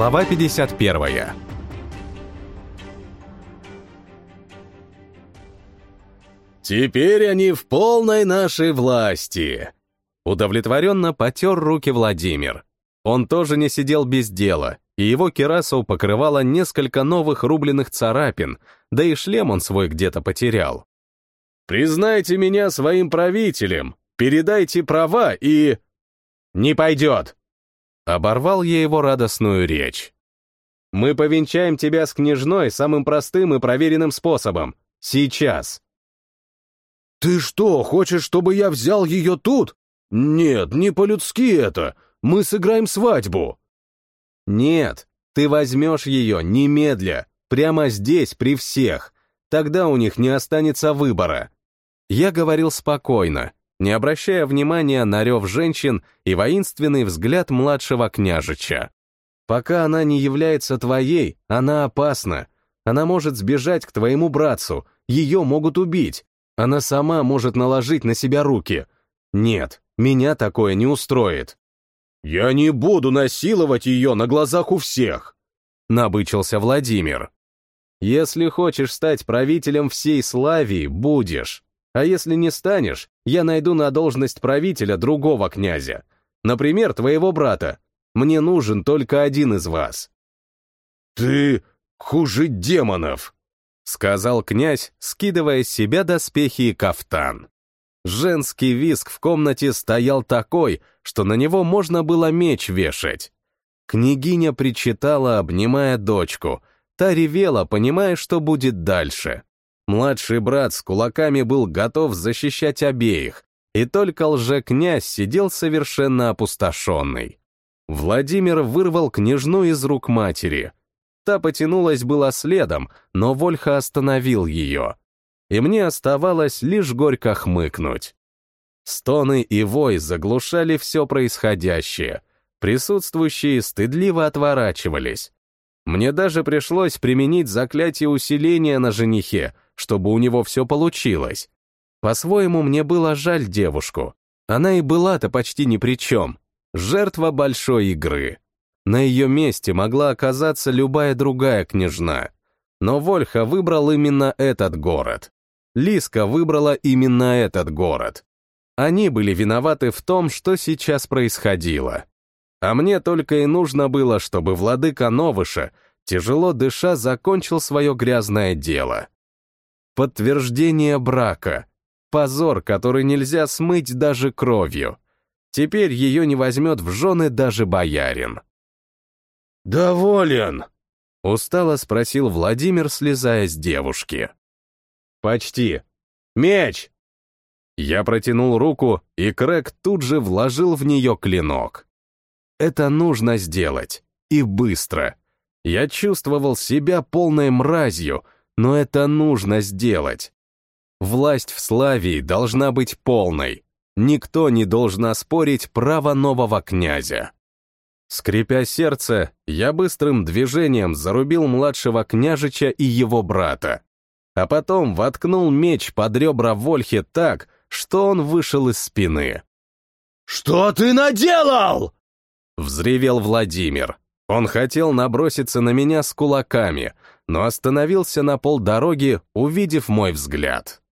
Глава 51. «Теперь они в полной нашей власти!» Удовлетворенно потер руки Владимир. Он тоже не сидел без дела, и его кирасу покрывало несколько новых рубленых царапин, да и шлем он свой где-то потерял. «Признайте меня своим правителем, передайте права и...» «Не пойдет!» Оборвал я его радостную речь. «Мы повенчаем тебя с княжной самым простым и проверенным способом. Сейчас!» «Ты что, хочешь, чтобы я взял ее тут? Нет, не по-людски это. Мы сыграем свадьбу». «Нет, ты возьмешь ее немедля, прямо здесь, при всех. Тогда у них не останется выбора». Я говорил спокойно, не обращая внимания на рев женщин и воинственный взгляд младшего княжича. «Пока она не является твоей, она опасна. Она может сбежать к твоему братцу, ее могут убить. Она сама может наложить на себя руки. Нет, меня такое не устроит. «Я не буду насиловать ее на глазах у всех», — набычился Владимир. «Если хочешь стать правителем всей Славии, будешь. А если не станешь, я найду на должность правителя другого князя. Например, твоего брата. Мне нужен только один из вас». «Ты хуже демонов», — сказал князь, скидывая с себя доспехи и кафтан. Женский виск в комнате стоял такой, что на него можно было меч вешать. Княгиня причитала, обнимая дочку. Та ревела, понимая, что будет дальше. Младший брат с кулаками был готов защищать обеих, и только лже-князь сидел совершенно опустошенный. Владимир вырвал княжну из рук матери. Та потянулась была следом, но Вольха остановил ее и мне оставалось лишь горько хмыкнуть. Стоны и вой заглушали все происходящее. Присутствующие стыдливо отворачивались. Мне даже пришлось применить заклятие усиления на женихе, чтобы у него все получилось. По-своему, мне было жаль девушку. Она и была-то почти ни при чем. Жертва большой игры. На ее месте могла оказаться любая другая княжна. Но Вольха выбрал именно этот город. Лиска выбрала именно этот город. Они были виноваты в том, что сейчас происходило. А мне только и нужно было, чтобы владыка Новыша, тяжело дыша, закончил свое грязное дело. Подтверждение брака. Позор, который нельзя смыть даже кровью. Теперь ее не возьмет в жены даже боярин. «Доволен?» — устало спросил Владимир, слезая с девушки. «Почти. Меч!» Я протянул руку, и Крэг тут же вложил в нее клинок. Это нужно сделать. И быстро. Я чувствовал себя полной мразью, но это нужно сделать. Власть в Славии должна быть полной. Никто не должен оспорить право нового князя. Скрипя сердце, я быстрым движением зарубил младшего княжича и его брата а потом воткнул меч под ребра Вольхе так, что он вышел из спины. «Что ты наделал?» Взревел Владимир. Он хотел наброситься на меня с кулаками, но остановился на полдороги, увидев мой взгляд.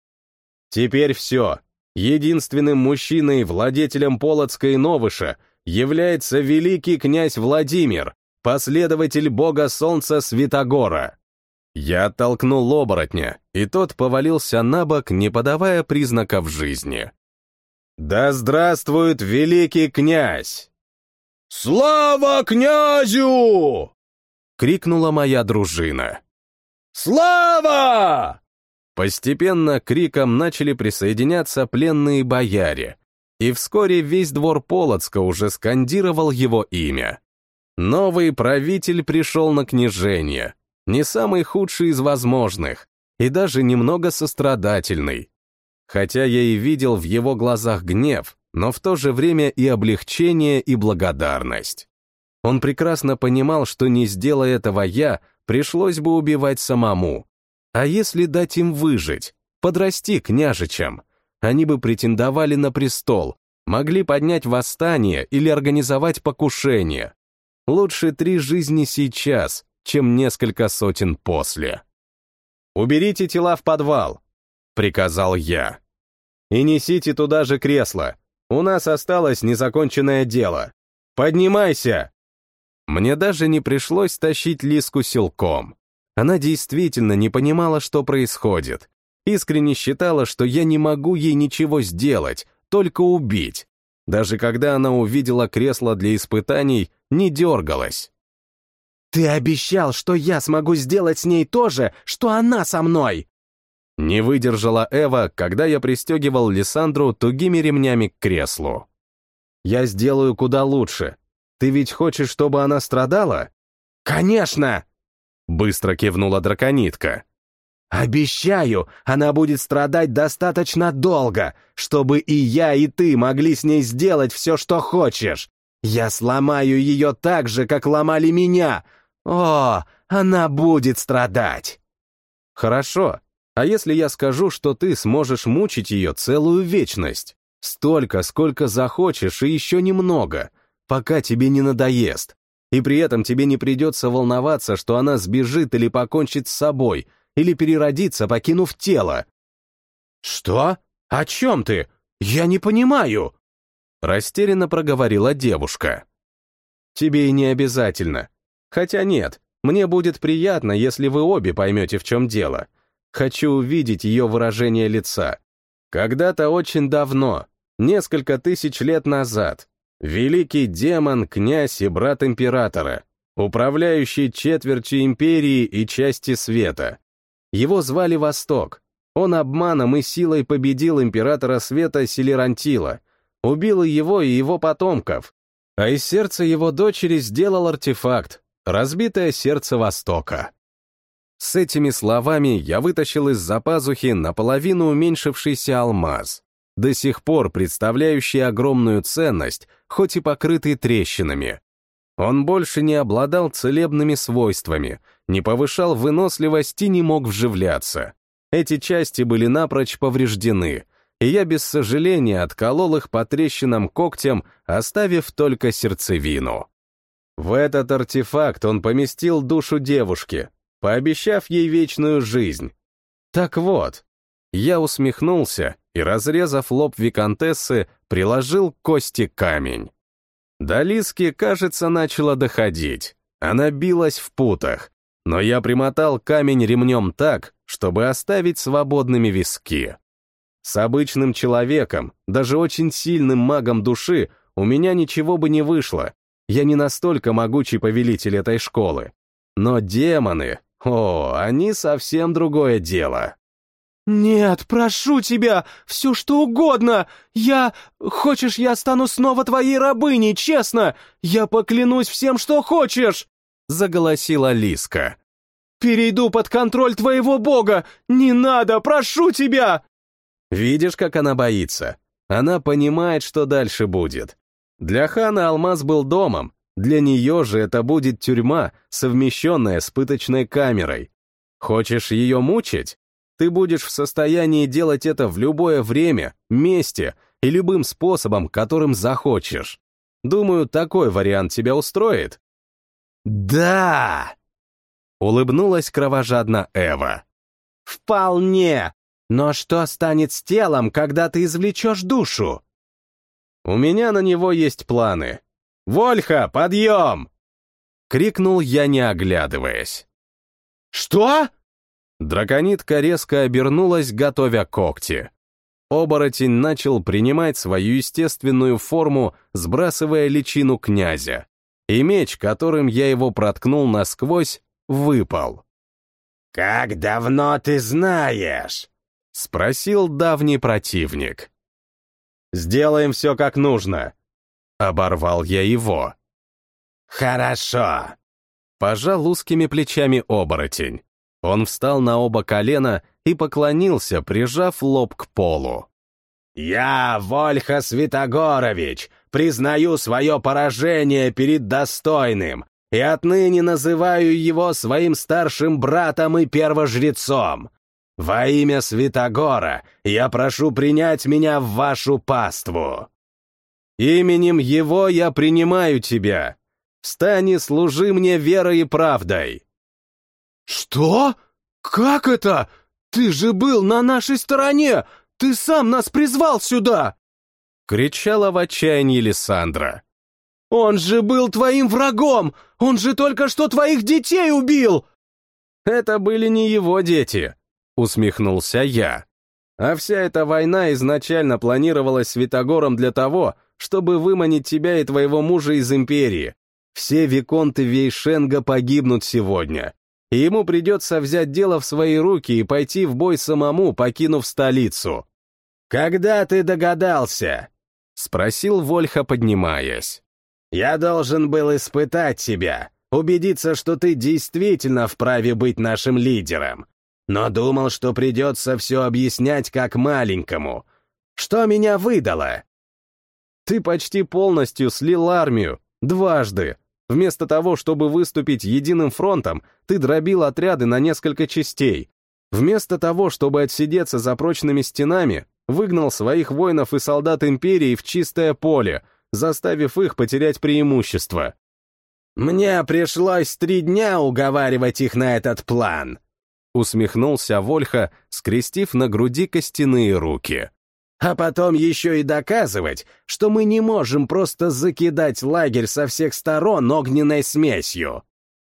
Теперь все. Единственным мужчиной, владетелем Полоцка и Новыша, является великий князь Владимир, последователь бога солнца Святогора. Я оттолкнул оборотня, и тот повалился на бок, не подавая признаков жизни. «Да здравствует великий князь!» «Слава князю!» — крикнула моя дружина. «Слава!» Постепенно криком начали присоединяться пленные бояре, и вскоре весь двор Полоцка уже скандировал его имя. Новый правитель пришел на княжение, не самый худший из возможных, и даже немного сострадательный. Хотя я и видел в его глазах гнев, но в то же время и облегчение, и благодарность. Он прекрасно понимал, что не сделая этого я, пришлось бы убивать самому. А если дать им выжить, подрасти княжичам, они бы претендовали на престол, могли поднять восстание или организовать покушение. Лучше три жизни сейчас, чем несколько сотен после. «Уберите тела в подвал», — приказал я. «И несите туда же кресло. У нас осталось незаконченное дело. Поднимайся!» Мне даже не пришлось тащить Лиску силком. Она действительно не понимала, что происходит. Искренне считала, что я не могу ей ничего сделать, только убить. Даже когда она увидела кресло для испытаний, не дергалась. «Ты обещал, что я смогу сделать с ней то же, что она со мной!» Не выдержала Эва, когда я пристегивал Лиссандру тугими ремнями к креслу. «Я сделаю куда лучше. Ты ведь хочешь, чтобы она страдала?» «Конечно!» Быстро кивнула драконитка. «Обещаю, она будет страдать достаточно долго, чтобы и я, и ты могли с ней сделать все, что хочешь. Я сломаю ее так же, как ломали меня, о, она будет страдать. Хорошо. А если я скажу, что ты сможешь мучить ее целую вечность? Столько, сколько захочешь, и еще немного, пока тебе не надоест. И при этом тебе не придется волноваться, что она сбежит или покончит с собой, или переродится, покинув тело. «Что? О чем ты? Я не понимаю!» Растерянно проговорила девушка. «Тебе и не обязательно. Хотя нет, мне будет приятно, если вы обе поймете, в чем дело. Хочу увидеть ее выражение лица. Когда-то очень давно, несколько тысяч лет назад, великий демон, князь и брат императора, управляющий четвертью империи и части света. Его звали Восток. Он обманом и силой победил императора света Селерантила, убил его и его потомков, а из сердца его дочери сделал артефакт, Разбитое сердце Востока. С этими словами я вытащил из-за пазухи наполовину уменьшившийся алмаз, до сих пор представляющий огромную ценность, хоть и покрытый трещинами. Он больше не обладал целебными свойствами, не повышал выносливость и не мог вживляться. Эти части были напрочь повреждены, и я без сожаления отколол их по трещинам когтям, оставив только сердцевину. В этот артефакт он поместил душу девушки, пообещав ей вечную жизнь. Так вот, я усмехнулся и, разрезав лоб виконтессы, приложил кости камень. До Лиски, кажется, начала доходить. Она билась в путах, но я примотал камень ремнем так, чтобы оставить свободными виски. С обычным человеком, даже очень сильным магом души, у меня ничего бы не вышло, я не настолько могучий повелитель этой школы. Но демоны, о, они совсем другое дело. «Нет, прошу тебя, все что угодно! Я... Хочешь, я стану снова твоей рабыней, честно? Я поклянусь всем, что хочешь!» Заголосила Лиска. «Перейду под контроль твоего бога! Не надо, прошу тебя!» Видишь, как она боится? Она понимает, что дальше будет. Для хана алмаз был домом, для нее же это будет тюрьма, совмещенная с пыточной камерой. Хочешь ее мучить? Ты будешь в состоянии делать это в любое время, месте и любым способом, которым захочешь. Думаю, такой вариант тебя устроит. «Да!» — улыбнулась кровожадно Эва. «Вполне! Но что станет с телом, когда ты извлечешь душу?» У меня на него есть планы. «Вольха, подъем!» — крикнул я, не оглядываясь. «Что?» Драконитка резко обернулась, готовя когти. Оборотень начал принимать свою естественную форму, сбрасывая личину князя. И меч, которым я его проткнул насквозь, выпал. «Как давно ты знаешь?» — спросил давний противник. Сделаем все как нужно. Оборвал я его. Хорошо. Пожал узкими плечами оборотень. Он встал на оба колена и поклонился, прижав лоб к полу. «Я, Вольха Святогорович, признаю свое поражение перед достойным и отныне называю его своим старшим братом и первожрецом. Во имя Святогора я прошу принять меня в вашу паству. Именем его я принимаю тебя. Встань и служи мне верой и правдой!» «Что? Как это? Ты же был на нашей стороне! Ты сам нас призвал сюда!» Кричала в отчаянии Лиссандра. «Он же был твоим врагом! Он же только что твоих детей убил!» «Это были не его дети», — усмехнулся я. «А вся эта война изначально планировалась Святогором для того, чтобы выманить тебя и твоего мужа из Империи. Все виконты Вейшенга погибнут сегодня, и ему придется взять дело в свои руки и пойти в бой самому, покинув столицу». «Когда ты догадался?» — спросил Вольха, поднимаясь. «Я должен был испытать тебя, убедиться, что ты действительно вправе быть нашим лидером. Но думал, что придется все объяснять как маленькому. Что меня выдало?» «Ты почти полностью слил армию, дважды. Вместо того, чтобы выступить единым фронтом, ты дробил отряды на несколько частей. Вместо того, чтобы отсидеться за прочными стенами, выгнал своих воинов и солдат Империи в чистое поле, заставив их потерять преимущество. «Мне пришлось три дня уговаривать их на этот план», усмехнулся Вольха, скрестив на груди костяные руки. «А потом еще и доказывать, что мы не можем просто закидать лагерь со всех сторон огненной смесью».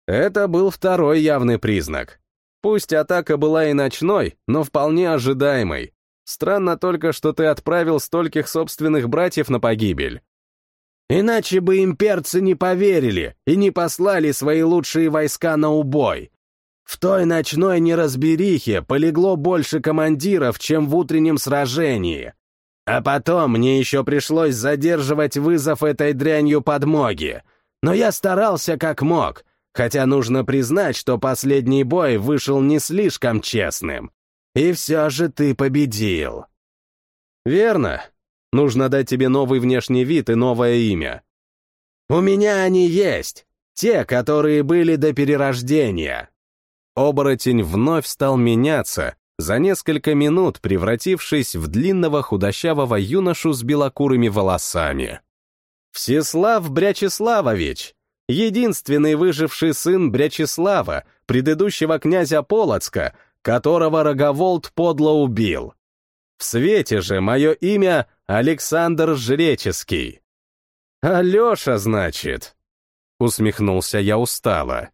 Это был второй явный признак. Пусть атака была и ночной, но вполне ожидаемой. Странно только, что ты отправил стольких собственных братьев на погибель. Иначе бы имперцы не поверили и не послали свои лучшие войска на убой. В той ночной неразберихе полегло больше командиров, чем в утреннем сражении. А потом мне еще пришлось задерживать вызов этой дрянью подмоги. Но я старался как мог, хотя нужно признать, что последний бой вышел не слишком честным. И все же ты победил. Верно. Нужно дать тебе новый внешний вид и новое имя. У меня они есть. Те, которые были до перерождения. Оборотень вновь стал меняться, за несколько минут превратившись в длинного худощавого юношу с белокурыми волосами. Всеслав Брячеславович, единственный выживший сын Брячеслава, предыдущего князя Полоцка, которого Роговолт подло убил. В свете же мое имя Александр Жреческий. «Алеша, значит?» — усмехнулся я устало.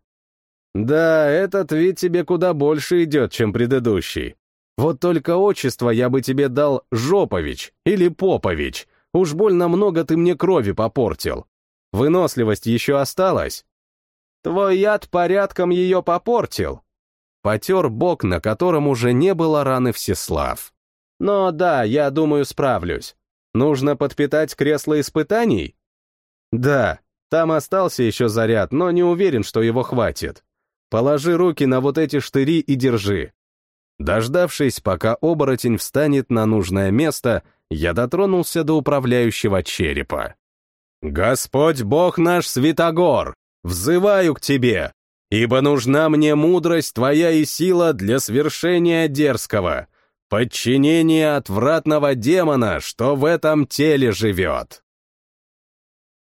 «Да, этот вид тебе куда больше идет, чем предыдущий. Вот только отчество я бы тебе дал Жопович или Попович. Уж больно много ты мне крови попортил. Выносливость еще осталась. Твой яд порядком ее попортил потер бок, на котором уже не было раны Всеслав. «Но да, я думаю, справлюсь. Нужно подпитать кресло испытаний?» «Да, там остался еще заряд, но не уверен, что его хватит. Положи руки на вот эти штыри и держи». Дождавшись, пока оборотень встанет на нужное место, я дотронулся до управляющего черепа. «Господь Бог наш Святогор, взываю к тебе! ибо нужна мне мудрость твоя и сила для свершения дерзкого, подчинение отвратного демона, что в этом теле живет.